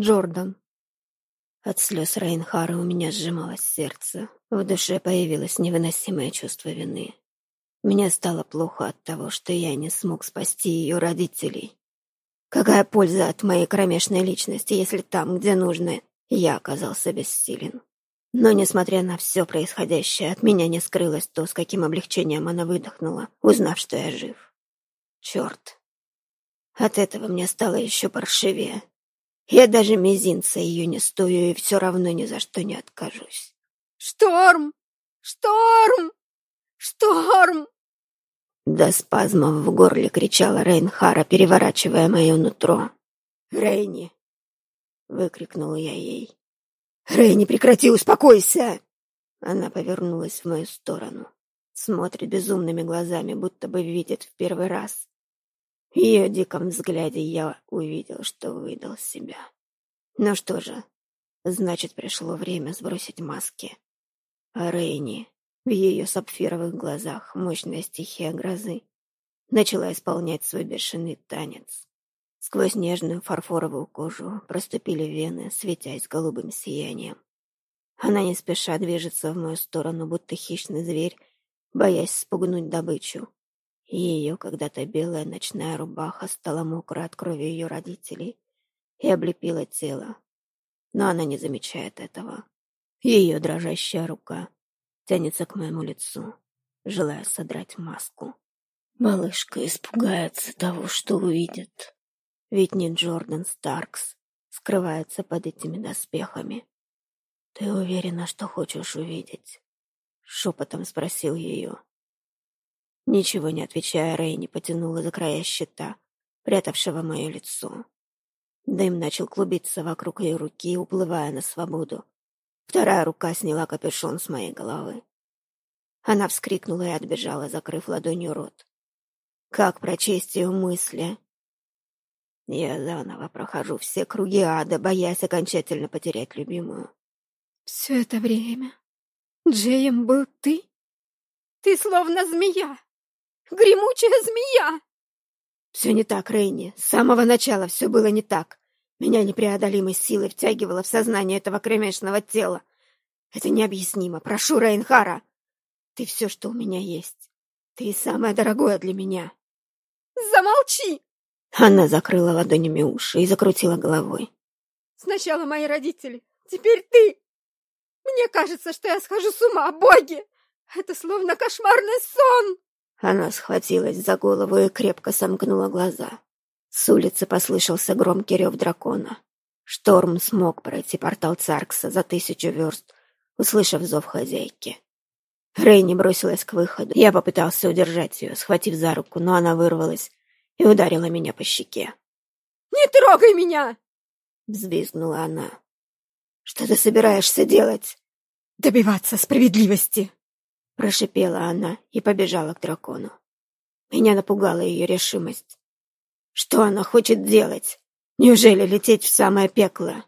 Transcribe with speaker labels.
Speaker 1: Джордан. От слез Рейнхара у меня сжималось сердце. В душе появилось невыносимое чувство вины. Мне стало плохо от того, что я не смог спасти ее родителей. Какая польза от моей кромешной личности, если там, где нужно, я оказался бессилен? Но, несмотря на все происходящее, от меня не скрылось то, с каким облегчением она выдохнула, узнав, что я жив. Черт. От этого мне стало еще паршивее. Я даже мизинца ее не стою и все равно ни за что не откажусь.
Speaker 2: «Шторм! Шторм! Шторм!»
Speaker 1: До спазмов в горле кричала Рейнхара, переворачивая мое нутро. «Рейни!» — выкрикнула я ей. «Рейни, прекрати, успокойся!» Она повернулась в мою сторону. Смотрит безумными глазами, будто бы видит в первый раз. В ее диком взгляде я увидел, что выдал себя. Ну что же, значит, пришло время сбросить маски. Рейни, в ее сапфировых глазах мощная стихия грозы, начала исполнять свой бешеный танец. Сквозь нежную фарфоровую кожу проступили вены, светясь голубым сиянием. Она не спеша движется в мою сторону, будто хищный зверь, боясь спугнуть добычу. Ее когда-то белая ночная рубаха стала мокрой от крови ее родителей и облепила тело. Но она не замечает этого. Ее дрожащая рука тянется к моему лицу, желая содрать маску. Малышка испугается того, что увидит. Ведь не Джордан Старкс скрывается под этими доспехами. «Ты уверена, что хочешь увидеть?» Шепотом спросил ее. Ничего не отвечая, Рейни потянула за края щита, прятавшего мое лицо. Дым начал клубиться вокруг ее руки, уплывая на свободу. Вторая рука сняла капюшон с моей головы. Она вскрикнула и отбежала, закрыв ладонью рот. Как прочесть ее мысли? Я заново прохожу все круги ада, боясь окончательно потерять любимую.
Speaker 2: Все это время Джеем был ты? Ты словно змея, Гремучая змея!»
Speaker 1: «Все не так, Рейни. С самого начала все было не так. Меня непреодолимой силой втягивало в сознание этого кромешного тела. Это необъяснимо. Прошу, Рейнхара, ты все, что у меня есть. Ты самое дорогое для меня».
Speaker 2: «Замолчи!»
Speaker 1: Она закрыла ладонями уши и закрутила головой.
Speaker 2: «Сначала мои родители, теперь ты! Мне кажется, что я схожу с ума, боги! Это словно кошмарный сон!»
Speaker 1: Она схватилась за голову и крепко сомкнула глаза. С улицы послышался громкий рев дракона. Шторм смог пройти портал Царкса за тысячу верст, услышав зов хозяйки. Рейни бросилась к выходу. Я попытался удержать ее, схватив за руку, но она вырвалась и ударила меня по щеке.
Speaker 2: «Не трогай меня!»
Speaker 1: — взвизгнула она. «Что ты собираешься делать?»
Speaker 2: «Добиваться справедливости!»
Speaker 1: Прошипела она и побежала к дракону. Меня напугала ее решимость. Что она хочет делать? Неужели лететь в самое пекло?